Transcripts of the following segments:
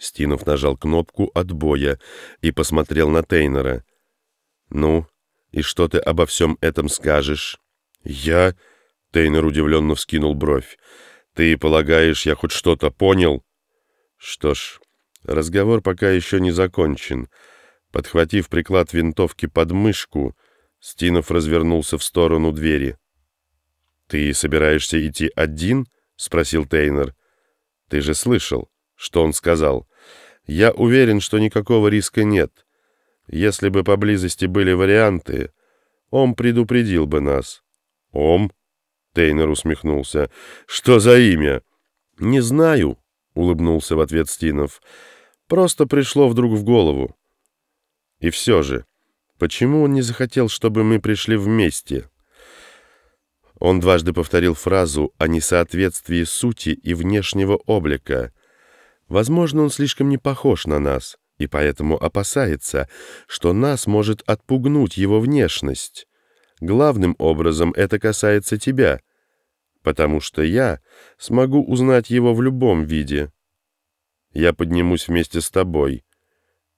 Стинов нажал кнопку отбоя и посмотрел на Тейнера. «Ну, и что ты обо всем этом скажешь?» «Я...» — Тейнер удивленно вскинул бровь. «Ты полагаешь, я хоть что-то понял?» «Что ж, разговор пока еще не закончен». Подхватив приклад винтовки под мышку, Стинов развернулся в сторону двери. «Ты собираешься идти один?» — спросил Тейнер. «Ты же слышал, что он сказал. Я уверен, что никакого риска нет. Если бы поблизости были варианты, он предупредил бы нас». «Ом?» — Тейнер усмехнулся. «Что за имя?» «Не знаю», — улыбнулся в ответ Стинов. «Просто пришло вдруг в голову». «И все же, почему он не захотел, чтобы мы пришли вместе?» Он дважды повторил фразу о несоответствии сути и внешнего облика. Возможно, он слишком не похож на нас, и поэтому опасается, что нас может отпугнуть его внешность. Главным образом это касается тебя, потому что я смогу узнать его в любом виде. Я поднимусь вместе с тобой.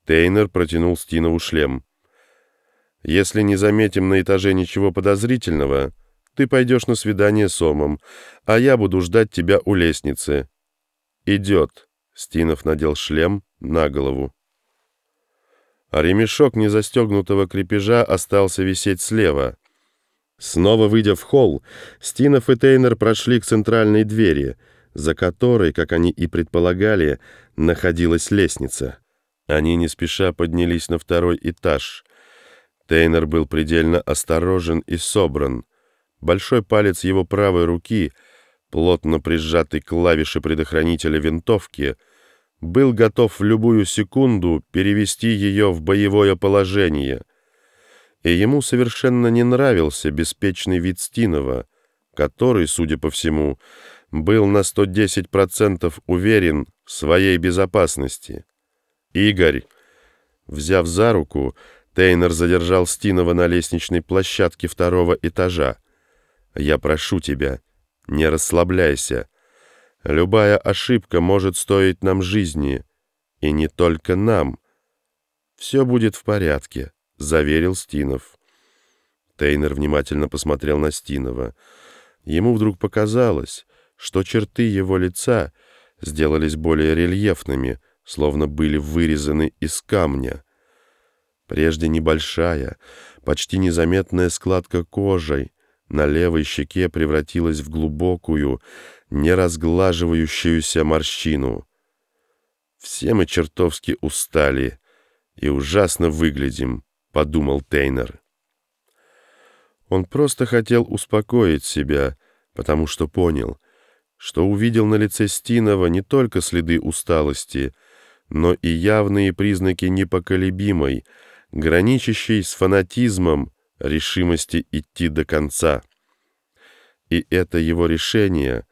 Тейнер протянул Стинову шлем. Если не заметим на этаже ничего подозрительного, ты пойдешь на свидание с Омом, а я буду ждать тебя у лестницы. Идет. Стинов надел шлем на голову. А ремешок незастегнутого крепежа остался висеть слева — Снова выйдя в холл, Стинов и Тейнер прошли к центральной двери, за которой, как они и предполагали, находилась лестница. Они не спеша поднялись на второй этаж. Тейнер был предельно осторожен и собран. Большой палец его правой руки, плотно прижатый к клавише предохранителя винтовки, был готов в любую секунду перевести ее в боевое положение — и ему совершенно не нравился беспечный вид Стинова, который, судя по всему, был на 110% уверен в своей безопасности. «Игорь!» Взяв за руку, Тейнер задержал Стинова на лестничной площадке второго этажа. «Я прошу тебя, не расслабляйся. Любая ошибка может стоить нам жизни, и не только нам. Все будет в порядке» заверил Стинов. Тейнер внимательно посмотрел на Стинова. Ему вдруг показалось, что черты его лица сделались более рельефными, словно были вырезаны из камня. Прежде небольшая, почти незаметная складка кожей на левой щеке превратилась в глубокую, неразглаживающуюся морщину. Все мы чертовски устали и ужасно выглядим. — подумал Тейнер. Он просто хотел успокоить себя, потому что понял, что увидел на лице Стинова не только следы усталости, но и явные признаки непоколебимой, граничащей с фанатизмом решимости идти до конца. И это его решение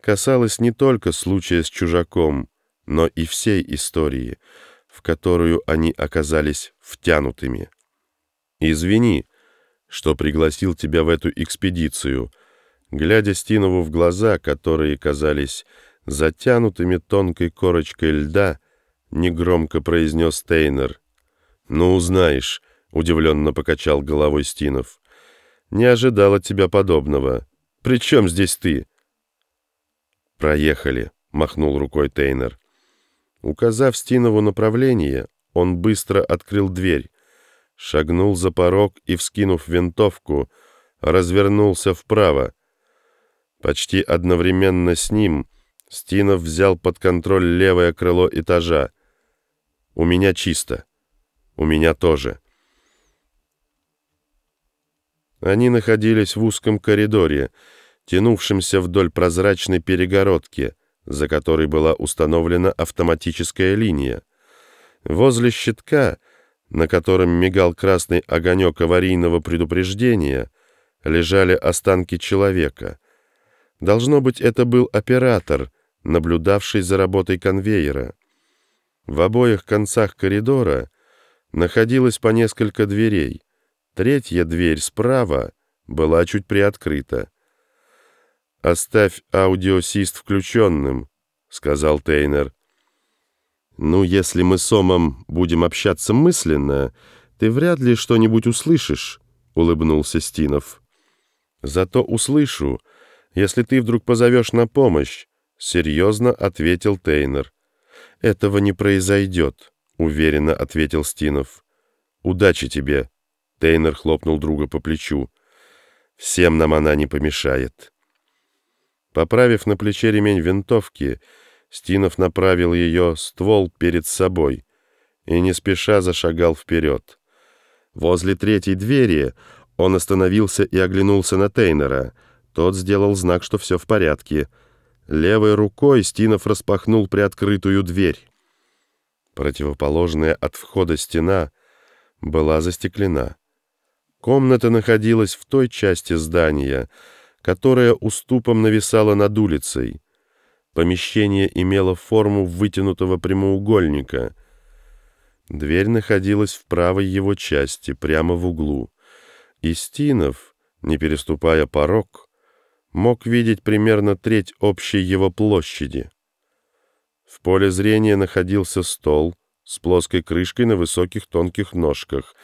касалось не только случая с чужаком, но и всей истории, в которую они оказались втянутыми. «Извини, что пригласил тебя в эту экспедицию», глядя Стинову в глаза, которые казались затянутыми тонкой корочкой льда, негромко произнес Тейнер. «Ну, узнаешь», — удивленно покачал головой Стинов. «Не ожидал от тебя подобного. При чем здесь ты?» «Проехали», — махнул рукой Тейнер. Указав Стинову направление, он быстро открыл дверь шагнул за порог и, вскинув винтовку, развернулся вправо. Почти одновременно с ним Стинов взял под контроль левое крыло этажа. «У меня чисто. У меня тоже». Они находились в узком коридоре, тянувшемся вдоль прозрачной перегородки, за которой была установлена автоматическая линия. Возле щитка — на котором мигал красный огонек аварийного предупреждения, лежали останки человека. Должно быть, это был оператор, наблюдавший за работой конвейера. В обоих концах коридора находилось по несколько дверей. Третья дверь справа была чуть приоткрыта. «Оставь аудиосист включенным», — сказал Тейнер. «Ну, если мы с Омом будем общаться мысленно, ты вряд ли что-нибудь услышишь», — улыбнулся Стинов. «Зато услышу, если ты вдруг позовешь на помощь», — серьезно ответил Тейнер. «Этого не произойдет», — уверенно ответил Стинов. «Удачи тебе», — Тейнер хлопнул друга по плечу. «Всем нам она не помешает». Поправив на плече ремень винтовки, Стинов направил ее ствол перед собой и не спеша зашагал вперед. Возле третьей двери он остановился и оглянулся на Тейнера. Тот сделал знак, что все в порядке. Левой рукой Стинов распахнул приоткрытую дверь. Противоположная от входа стена была застеклена. Комната находилась в той части здания, которая уступом нависала над улицей. Помещение имело форму вытянутого прямоугольника. Дверь находилась в правой его части, прямо в углу. Истинов, не переступая порог, мог видеть примерно треть общей его площади. В поле зрения находился стол с плоской крышкой на высоких тонких ножках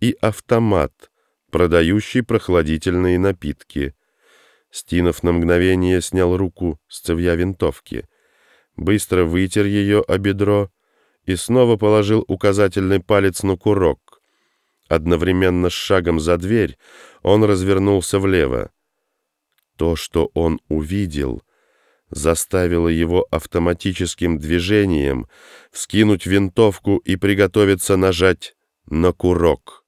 и автомат, продающий прохладительные напитки. Стинов на мгновение снял руку с цевья винтовки, быстро вытер ее о бедро и снова положил указательный палец на курок. Одновременно с шагом за дверь он развернулся влево. То, что он увидел, заставило его автоматическим движением вскинуть винтовку и приготовиться нажать на курок.